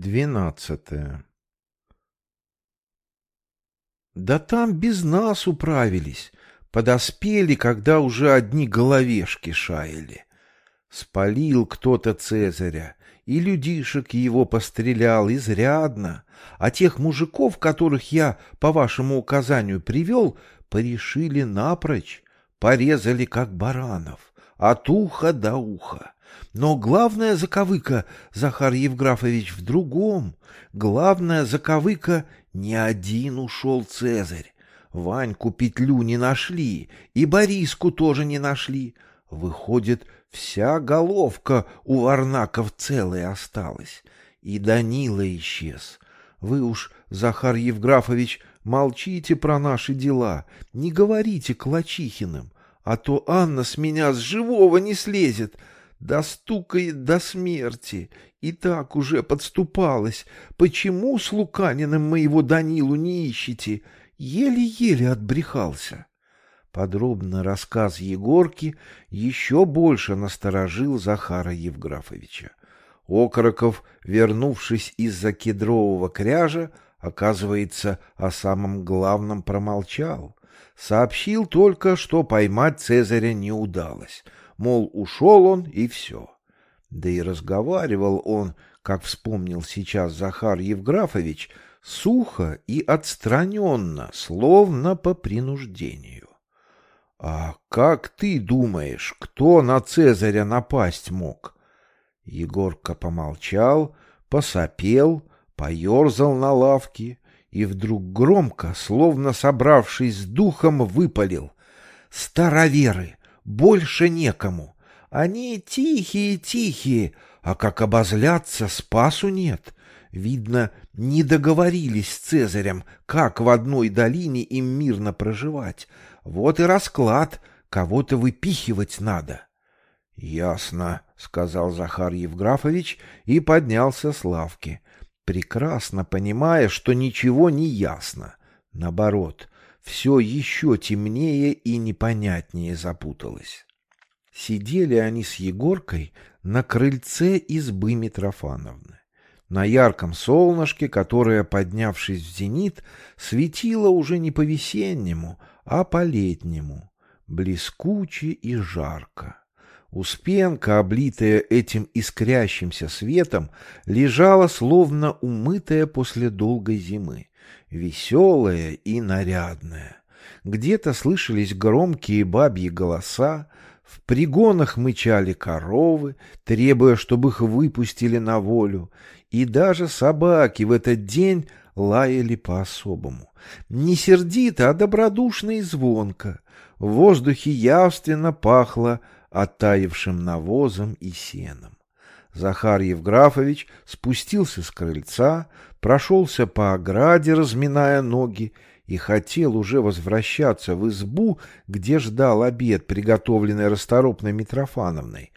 Двенадцатое. Да там без нас управились. Подоспели, когда уже одни головешки шаяли. Спалил кто-то Цезаря, и людишек его пострелял изрядно, а тех мужиков, которых я по вашему указанию привел, порешили напрочь, порезали как баранов, от уха до уха. Но главная заковыка, Захар Евграфович, в другом. Главная заковыка — не один ушел Цезарь. Ваньку петлю не нашли, и Бориску тоже не нашли. Выходит, вся головка у Варнаков целая осталась. И Данила исчез. Вы уж, Захар Евграфович, молчите про наши дела, не говорите Клочихиным, а то Анна с меня с живого не слезет, достукает до смерти, и так уже подступалась. Почему с Луканиным моего Данилу не ищете? Еле-еле отбрехался. Подробный рассказ Егорки еще больше насторожил Захара Евграфовича. Окороков, вернувшись из-за кедрового кряжа, оказывается, о самом главном промолчал. Сообщил только, что поймать Цезаря не удалось — мол, ушел он и все. Да и разговаривал он, как вспомнил сейчас Захар Евграфович, сухо и отстраненно, словно по принуждению. — А как ты думаешь, кто на Цезаря напасть мог? Егорка помолчал, посопел, поерзал на лавке и вдруг громко, словно собравшись с духом, выпалил. — Староверы! Больше некому. Они тихие-тихие, а как обозлятся, спасу нет. Видно, не договорились с Цезарем, как в одной долине им мирно проживать. Вот и расклад, кого-то выпихивать надо. — Ясно, — сказал Захар Евграфович и поднялся с лавки, прекрасно понимая, что ничего не ясно. Наоборот, все еще темнее и непонятнее запуталось. Сидели они с Егоркой на крыльце избы Митрофановны. На ярком солнышке, которое, поднявшись в зенит, светило уже не по-весеннему, а по-летнему, блескуче и жарко. Успенка, облитая этим искрящимся светом, лежала словно умытая после долгой зимы веселая и нарядная. Где-то слышались громкие бабьи голоса, в пригонах мычали коровы, требуя, чтобы их выпустили на волю, и даже собаки в этот день лаяли по-особому. Не сердито, а добродушно и звонко. В воздухе явственно пахло оттаившим навозом и сеном. Захар Евграфович спустился с крыльца, прошелся по ограде, разминая ноги, и хотел уже возвращаться в избу, где ждал обед, приготовленный расторопной Митрофановной,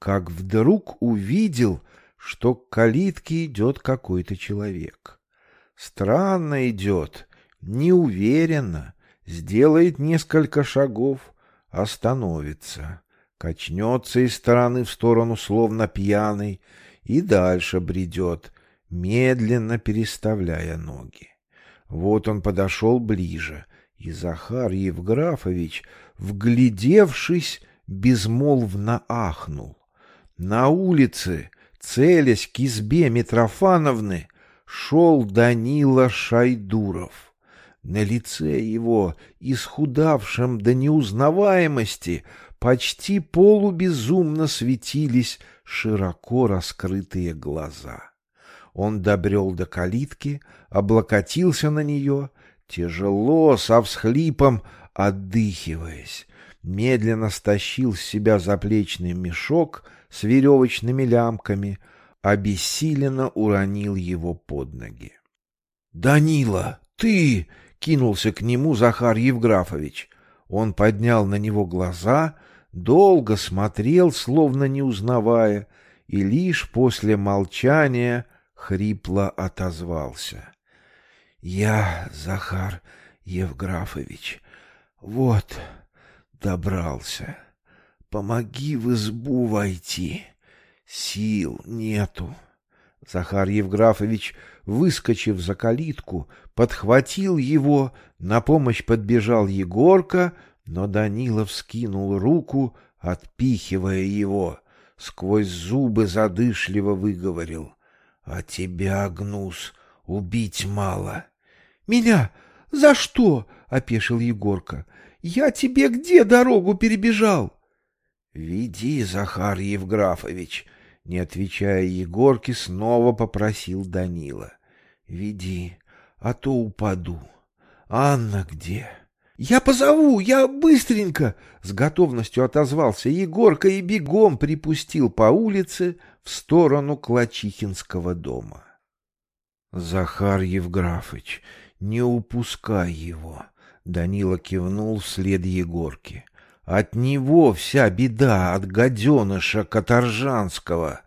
как вдруг увидел, что к калитке идет какой-то человек. Странно идет, неуверенно, сделает несколько шагов, остановится, качнется из стороны в сторону, словно пьяный, и дальше бредет, медленно переставляя ноги. Вот он подошел ближе, и Захар Евграфович, вглядевшись, безмолвно ахнул. На улице, целясь к избе Митрофановны, шел Данила Шайдуров. На лице его, исхудавшем до неузнаваемости, почти полубезумно светились широко раскрытые глаза. Он добрел до калитки, облокотился на нее, тяжело, со всхлипом, отдыхиваясь, медленно стащил с себя заплечный мешок с веревочными лямками, обессиленно уронил его под ноги. — Данила, ты! — кинулся к нему Захар Евграфович. Он поднял на него глаза, долго смотрел, словно не узнавая, и лишь после молчания — хрипло отозвался. — Я, Захар Евграфович, вот добрался. Помоги в избу войти. Сил нету. Захар Евграфович, выскочив за калитку, подхватил его, на помощь подбежал Егорка, но Данилов скинул руку, отпихивая его, сквозь зубы задышливо выговорил. — А тебя, Гнус, убить мало. — Меня? За что? — опешил Егорка. — Я тебе где дорогу перебежал? — Веди, Захар Евграфович, — не отвечая Егорке, снова попросил Данила. — Веди, а то упаду. Анна где? — Я позову, я быстренько! — с готовностью отозвался Егорка и бегом припустил по улице в сторону Клачихинского дома. — Захар Евграфович, не упускай его! — Данила кивнул вслед Егорке. — От него вся беда, от гаденыша Каторжанского.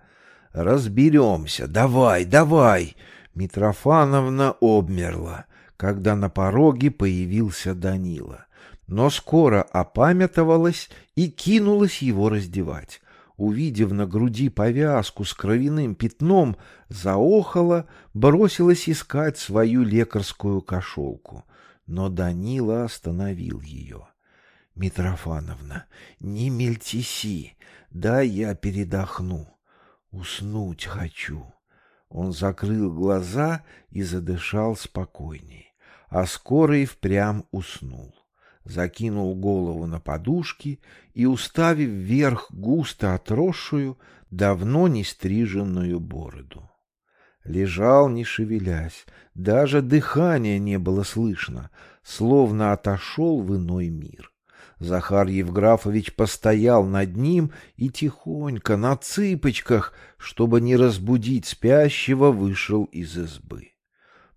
Разберемся, давай, давай! Митрофановна обмерла когда на пороге появился Данила. Но скоро опамятовалась и кинулась его раздевать. Увидев на груди повязку с кровяным пятном, заохала, бросилась искать свою лекарскую кошелку. Но Данила остановил ее. — Митрофановна, не мельтеси, да я передохну. Уснуть хочу. Он закрыл глаза и задышал спокойней а скоро и впрямь уснул. Закинул голову на подушки и, уставив вверх густо отросшую, давно не стриженную бороду. Лежал, не шевелясь, даже дыхания не было слышно, словно отошел в иной мир. Захар Евграфович постоял над ним и тихонько, на цыпочках, чтобы не разбудить спящего, вышел из избы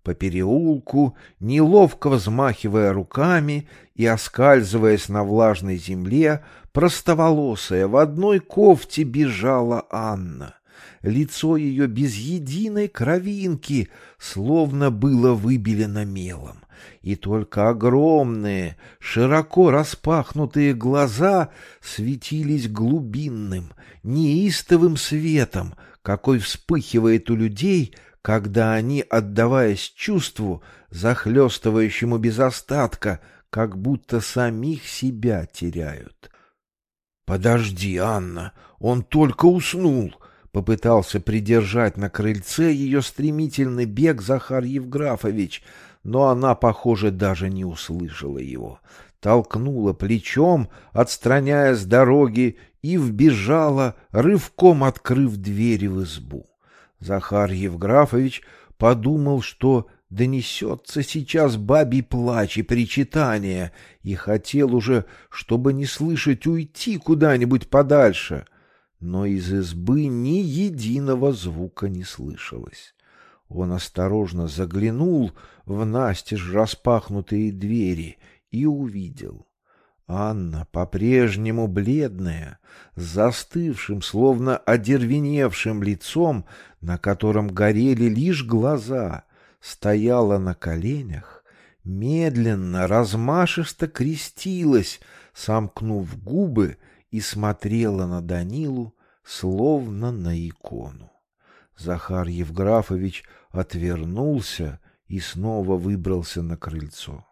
по переулку, неловко взмахивая руками и оскальзываясь на влажной земле, простоволосая в одной кофте бежала Анна. Лицо ее без единой кровинки словно было выбелено мелом, и только огромные, широко распахнутые глаза светились глубинным, неистовым светом, какой вспыхивает у людей, когда они, отдаваясь чувству, захлестывающему без остатка, как будто самих себя теряют. — Подожди, Анна, он только уснул! — попытался придержать на крыльце ее стремительный бег Захар Евграфович, но она, похоже, даже не услышала его. Толкнула плечом, отстраняя с дороги, и вбежала, рывком открыв двери в избу. Захар Евграфович подумал, что донесется сейчас бабий плач и причитание, и хотел уже, чтобы не слышать, уйти куда-нибудь подальше. Но из избы ни единого звука не слышалось. Он осторожно заглянул в настежь распахнутые двери и увидел — Анна, по-прежнему бледная, с застывшим, словно одервеневшим лицом, на котором горели лишь глаза, стояла на коленях, медленно, размашисто крестилась, сомкнув губы и смотрела на Данилу, словно на икону. Захар Евграфович отвернулся и снова выбрался на крыльцо.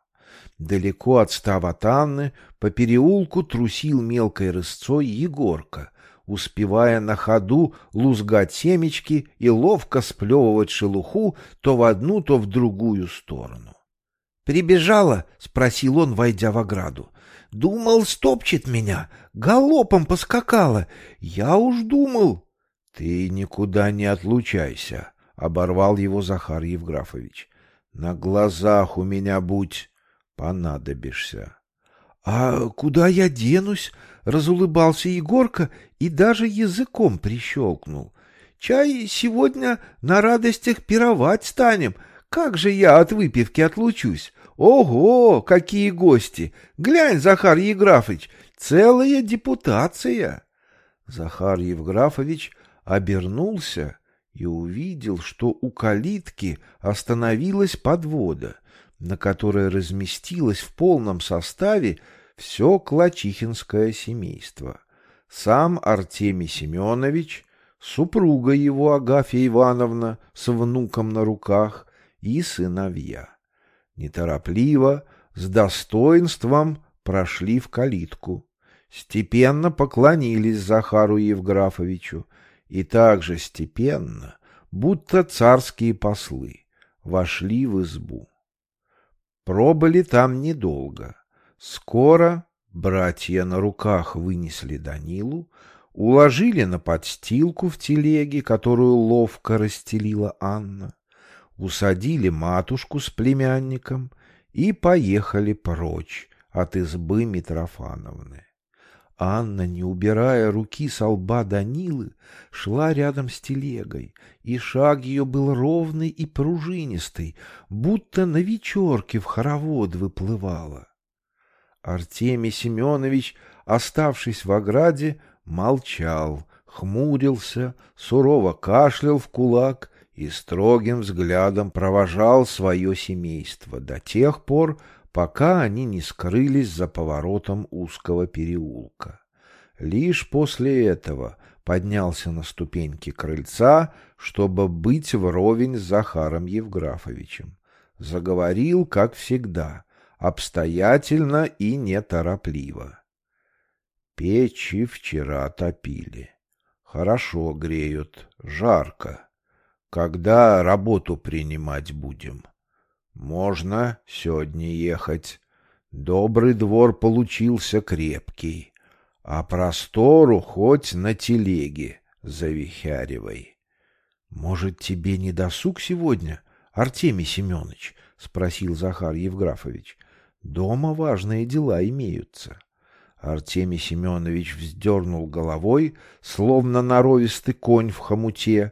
Далеко отстав от Анны, по переулку трусил мелкой рысцой Егорка, успевая на ходу лузгать семечки и ловко сплевывать шелуху то в одну, то в другую сторону. «Прибежала?» — спросил он, войдя в ограду. «Думал, стопчет меня. Галопом поскакала. Я уж думал...» «Ты никуда не отлучайся», — оборвал его Захар Евграфович. «На глазах у меня будь...» понадобишься. — А куда я денусь? — разулыбался Егорка и даже языком прищелкнул. — Чай сегодня на радостях пировать станем. Как же я от выпивки отлучусь? Ого, какие гости! Глянь, Захар Евграфович, целая депутация! Захар Евграфович обернулся и увидел, что у калитки остановилась подвода на которой разместилось в полном составе все Клачихинское семейство. Сам Артемий Семенович, супруга его Агафья Ивановна с внуком на руках и сыновья. Неторопливо, с достоинством прошли в калитку, степенно поклонились Захару Евграфовичу и также степенно, будто царские послы, вошли в избу. Пробыли там недолго. Скоро братья на руках вынесли Данилу, уложили на подстилку в телеге, которую ловко расстелила Анна, усадили матушку с племянником и поехали прочь от избы Митрофановны. Анна, не убирая руки со лба Данилы, шла рядом с телегой, и шаг ее был ровный и пружинистый, будто на вечерке в хоровод выплывала. Артемий Семенович, оставшись в ограде, молчал, хмурился, сурово кашлял в кулак и строгим взглядом провожал свое семейство до тех пор, пока они не скрылись за поворотом узкого переулка. Лишь после этого поднялся на ступеньки крыльца, чтобы быть вровень с Захаром Евграфовичем. Заговорил, как всегда, обстоятельно и неторопливо. Печи вчера топили. Хорошо греют, жарко. Когда работу принимать будем? Можно сегодня ехать. Добрый двор получился крепкий, а простору хоть на телеге завихяривай. — Может, тебе не досуг сегодня, Артемий Семенович? — спросил Захар Евграфович. — Дома важные дела имеются. Артемий Семенович вздернул головой, словно норовистый конь в хомуте,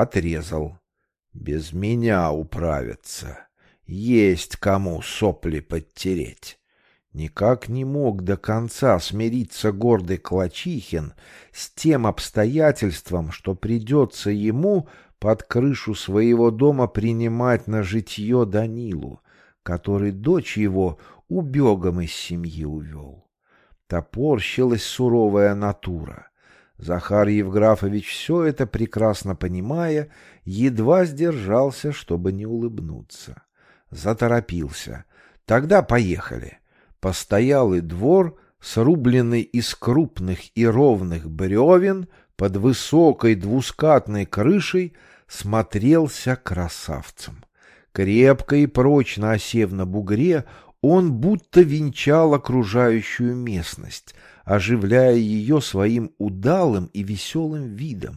отрезал. — Без меня управятся. — есть кому сопли подтереть. Никак не мог до конца смириться гордый Клочихин с тем обстоятельством, что придется ему под крышу своего дома принимать на житье Данилу, который дочь его убегом из семьи увел. Топорщилась суровая натура. Захар Евграфович, все это прекрасно понимая, едва сдержался, чтобы не улыбнуться заторопился. Тогда поехали. Постоялый двор, срубленный из крупных и ровных бревен под высокой двускатной крышей, смотрелся красавцем. Крепко и прочно осев на бугре, он будто венчал окружающую местность, оживляя ее своим удалым и веселым видом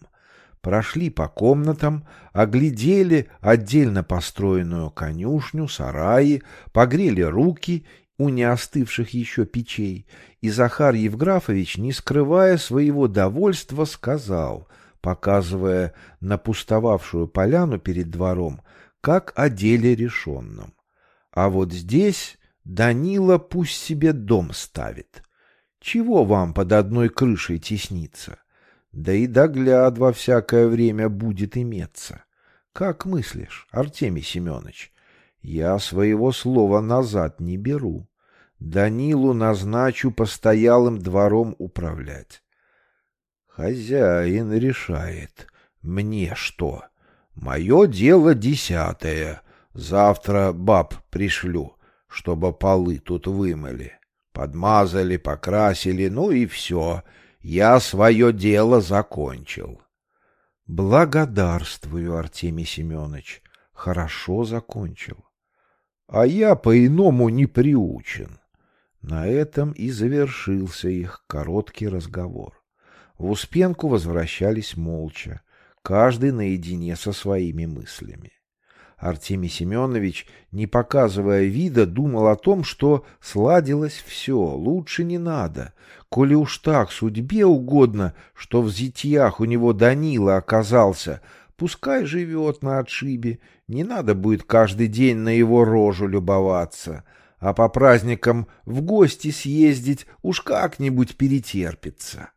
прошли по комнатам, оглядели отдельно построенную конюшню, сараи, погрели руки у неостывших еще печей, и Захар Евграфович, не скрывая своего довольства, сказал, показывая на пустовавшую поляну перед двором, как о деле решенном. А вот здесь Данила пусть себе дом ставит. Чего вам под одной крышей тесниться? Да и догляд во всякое время будет иметься. Как мыслишь, Артемий Семенович? Я своего слова назад не беру. Данилу назначу постоялым двором управлять. Хозяин решает. Мне что? Мое дело десятое. Завтра баб пришлю, чтобы полы тут вымыли. Подмазали, покрасили, ну и все — я свое дело закончил. Благодарствую, Артемий Семенович. Хорошо закончил. А я по-иному не приучен. На этом и завершился их короткий разговор. В Успенку возвращались молча, каждый наедине со своими мыслями. Артемий Семенович, не показывая вида, думал о том, что сладилось все, лучше не надо. Коли уж так судьбе угодно, что в зятьях у него Данила оказался, пускай живет на отшибе, не надо будет каждый день на его рожу любоваться, а по праздникам в гости съездить уж как-нибудь перетерпится.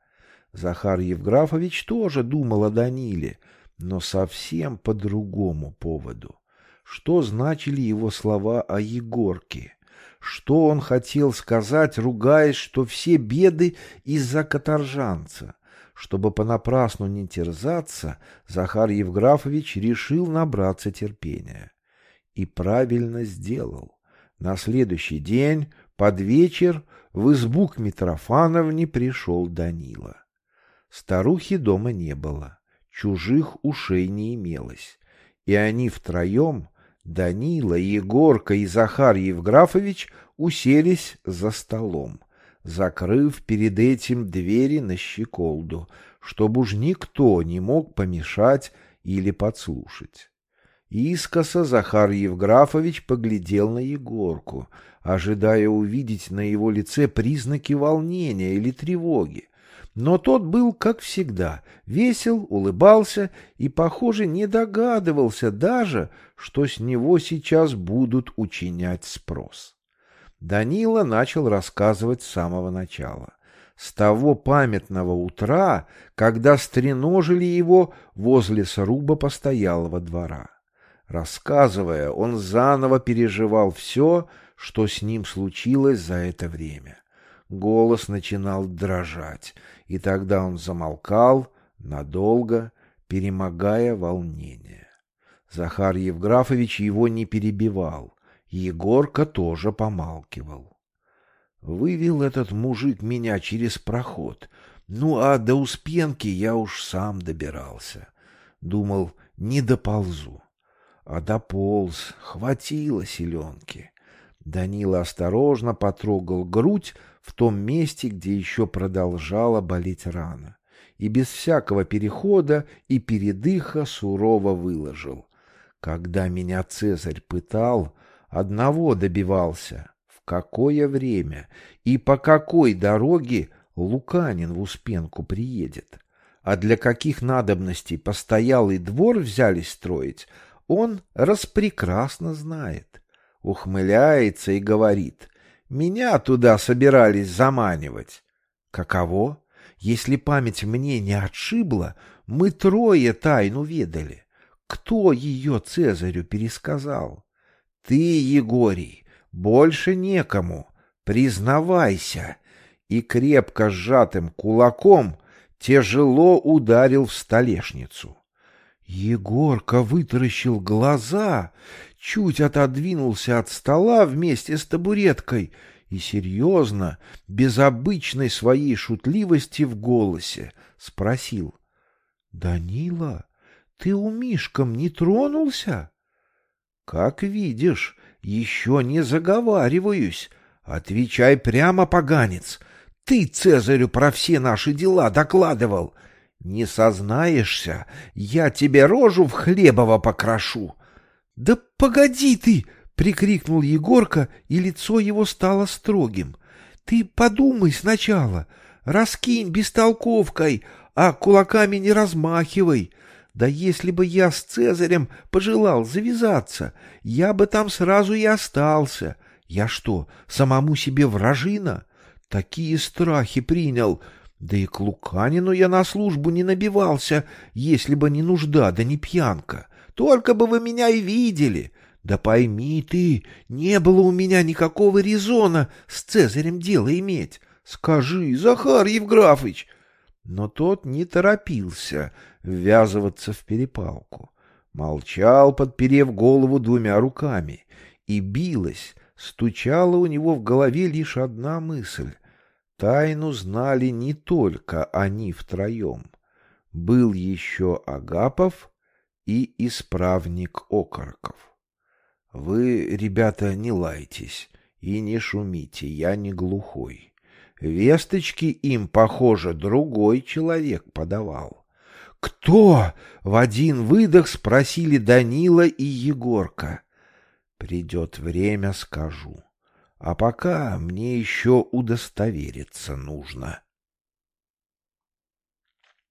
Захар Евграфович тоже думал о Даниле, но совсем по другому поводу что значили его слова о Егорке. Что он хотел сказать, ругаясь, что все беды из-за каторжанца, Чтобы понапрасну не терзаться, Захар Евграфович решил набраться терпения. И правильно сделал. На следующий день, под вечер, в избу к Митрофановне пришел Данила. Старухи дома не было, чужих ушей не имелось, и они втроем, Данила, Егорка и Захар Евграфович, уселись за столом, закрыв перед этим двери на щеколду, чтобы уж никто не мог помешать или подслушать. Искоса Захар Евграфович поглядел на Егорку, ожидая увидеть на его лице признаки волнения или тревоги. Но тот был, как всегда, весел, улыбался и, похоже, не догадывался даже, что с него сейчас будут учинять спрос. Данила начал рассказывать с самого начала. С того памятного утра, когда стреножили его возле сруба постоялого двора. Рассказывая, он заново переживал все, что с ним случилось за это время. Голос начинал дрожать, и тогда он замолкал надолго, перемогая волнение. Захар Евграфович его не перебивал, Егорка тоже помалкивал. Вывел этот мужик меня через проход, ну а до Успенки я уж сам добирался. Думал, не доползу. А дополз, хватило селенки. Данила осторожно потрогал грудь в том месте, где еще продолжала болеть рана, и без всякого перехода и передыха сурово выложил. Когда меня Цезарь пытал, одного добивался — в какое время и по какой дороге Луканин в Успенку приедет. А для каких надобностей постоялый двор взялись строить, он распрекрасно знает ухмыляется и говорит, «Меня туда собирались заманивать». Каково? Если память мне не отшибла, мы трое тайну ведали. Кто ее Цезарю пересказал? Ты, Егорий, больше некому. Признавайся. И крепко сжатым кулаком тяжело ударил в столешницу. Егорка вытаращил глаза, чуть отодвинулся от стола вместе с табуреткой и серьезно, без обычной своей шутливости в голосе, спросил. — Данила, ты у Мишком не тронулся? — Как видишь, еще не заговариваюсь. Отвечай прямо, поганец. Ты Цезарю про все наши дела докладывал. Не сознаешься, я тебе рожу в хлебово покрошу. — Да погоди ты! — прикрикнул Егорка, и лицо его стало строгим. — Ты подумай сначала, раскинь бестолковкой, а кулаками не размахивай. Да если бы я с Цезарем пожелал завязаться, я бы там сразу и остался. Я что, самому себе вражина? Такие страхи принял. Да и к Луканину я на службу не набивался, если бы не нужда, да не пьянка. Только бы вы меня и видели. Да пойми ты, не было у меня никакого резона с Цезарем дело иметь. Скажи, Захар Евграфович. Но тот не торопился ввязываться в перепалку. Молчал, подперев голову двумя руками, и билась, стучала у него в голове лишь одна мысль. Тайну знали не только они втроем. Был еще Агапов и исправник окороков. Вы, ребята, не лайтесь и не шумите, я не глухой. Весточки им, похоже, другой человек подавал. «Кто?» — в один выдох спросили Данила и Егорка. «Придет время, скажу. А пока мне еще удостовериться нужно».